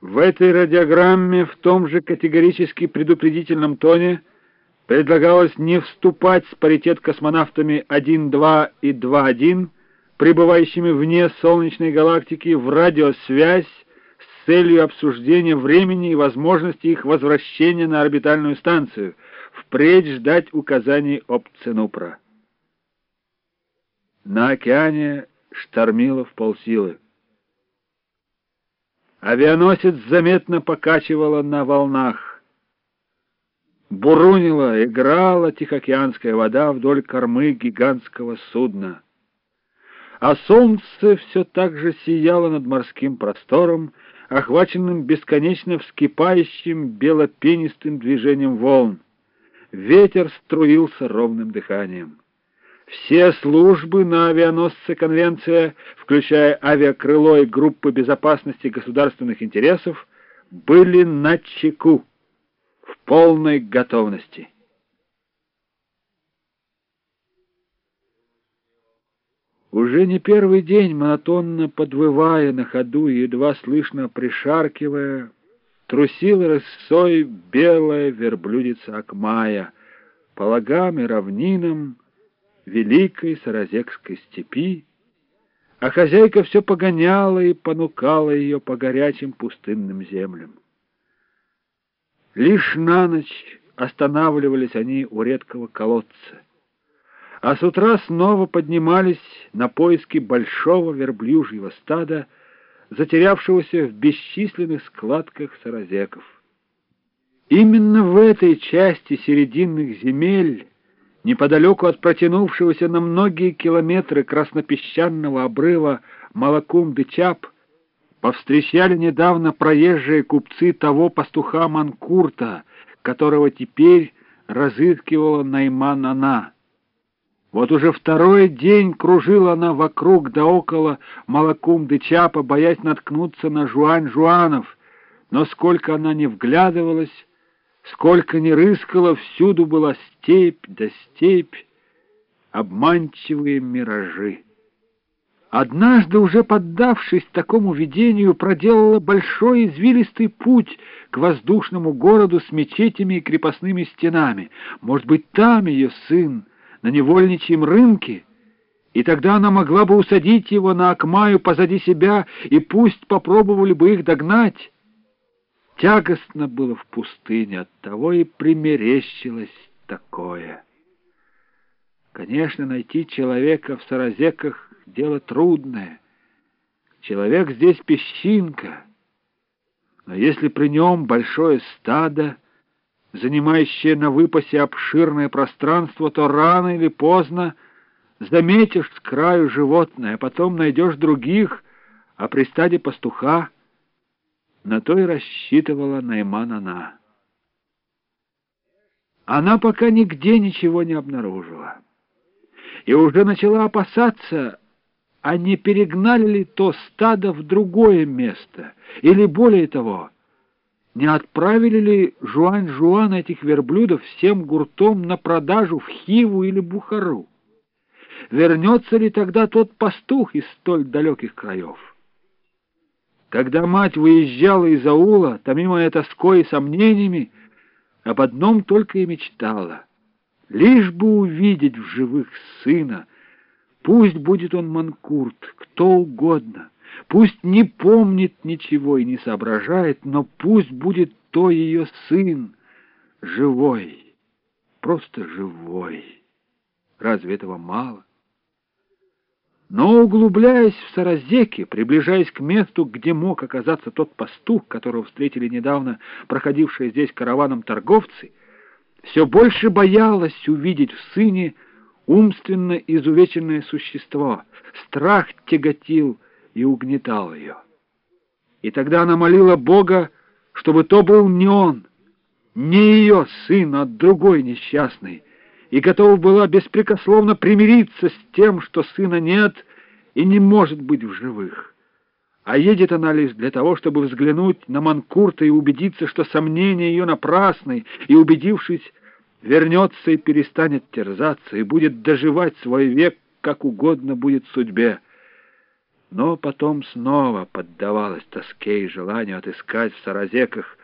В этой радиограмме в том же категорически предупредительном тоне предлагалось не вступать с паритет космонавтами 1-2 и 2-1, пребывающими вне Солнечной галактики, в радиосвязь с целью обсуждения времени и возможности их возвращения на орбитальную станцию, впредь ждать указаний об Ценупра. На океане штормило в полсилы. Авианосец заметно покачивало на волнах. Бурунила, играла тихоокеанская вода вдоль кормы гигантского судна. А солнце все так же сияло над морским простором, охваченным бесконечно вскипающим белопенистым движением волн. Ветер струился ровным дыханием. Все службы на авианосце Конвенция, включая авиакрыло и группы безопасности государственных интересов, были на чеку, в полной готовности. Уже не первый день, монотонно подвывая на ходу и едва слышно пришаркивая, трусила рысой белая верблюдица Акмая по лагам и равнинам, великой Саразекской степи, а хозяйка все погоняла и понукала ее по горячим пустынным землям. Лишь на ночь останавливались они у редкого колодца, а с утра снова поднимались на поиски большого верблюжьего стада, затерявшегося в бесчисленных складках саразеков. Именно в этой части серединных земель неподалеку от протянувшегося на многие километры краснопесчаного обрыва Малакум-де-Чап, повстречали недавно проезжие купцы того пастуха Манкурта, которого теперь разыскивала Найман она. Вот уже второй день кружила она вокруг да около Малакум-де-Чапа, боясь наткнуться на Жуань-Жуанов, но сколько она не вглядывалась, Сколько ни рыскала, всюду была степь да степь, обманчивые миражи. Однажды, уже поддавшись такому видению, проделала большой извилистый путь к воздушному городу с мечетями и крепостными стенами. Может быть, там ее сын, на невольничьем рынке? И тогда она могла бы усадить его на Акмаю позади себя, и пусть попробовали бы их догнать. Тягостно было в пустыне, оттого и примерещилось такое. Конечно, найти человека в Саразеках — дело трудное. Человек здесь песчинка, но если при нем большое стадо, занимающее на выпасе обширное пространство, то рано или поздно заметишь с краю животное, а потом найдешь других, а при стаде пастуха — на то и рассчитывала Найман она. Она пока нигде ничего не обнаружила. И уже начала опасаться, а не перегнали ли то стадо в другое место, или более того, не отправили ли Жуань-Жуан этих верблюдов всем гуртом на продажу в Хиву или Бухару? Вернется ли тогда тот пастух из столь далеких краев? Когда мать выезжала из аула, томимая тоской и сомнениями, об одном только и мечтала — лишь бы увидеть в живых сына. Пусть будет он манкурт, кто угодно, пусть не помнит ничего и не соображает, но пусть будет то ее сын, живой, просто живой. Разве этого мало? Но, углубляясь в Саразеке, приближаясь к месту, где мог оказаться тот пастух, которого встретили недавно проходившие здесь караваном торговцы, все больше боялась увидеть в сыне умственно изувеченное существо. Страх тяготил и угнетал ее. И тогда она молила Бога, чтобы то был не он, не ее сын, а другой несчастный, и готова была беспрекословно примириться с тем, что сына нет и не может быть в живых. А едет она лишь для того, чтобы взглянуть на Манкурта и убедиться, что сомнения ее напрасны, и, убедившись, вернется и перестанет терзаться, и будет доживать свой век, как угодно будет судьбе. но потом снова поддавалась тоске и желанию отыскать в Саразеках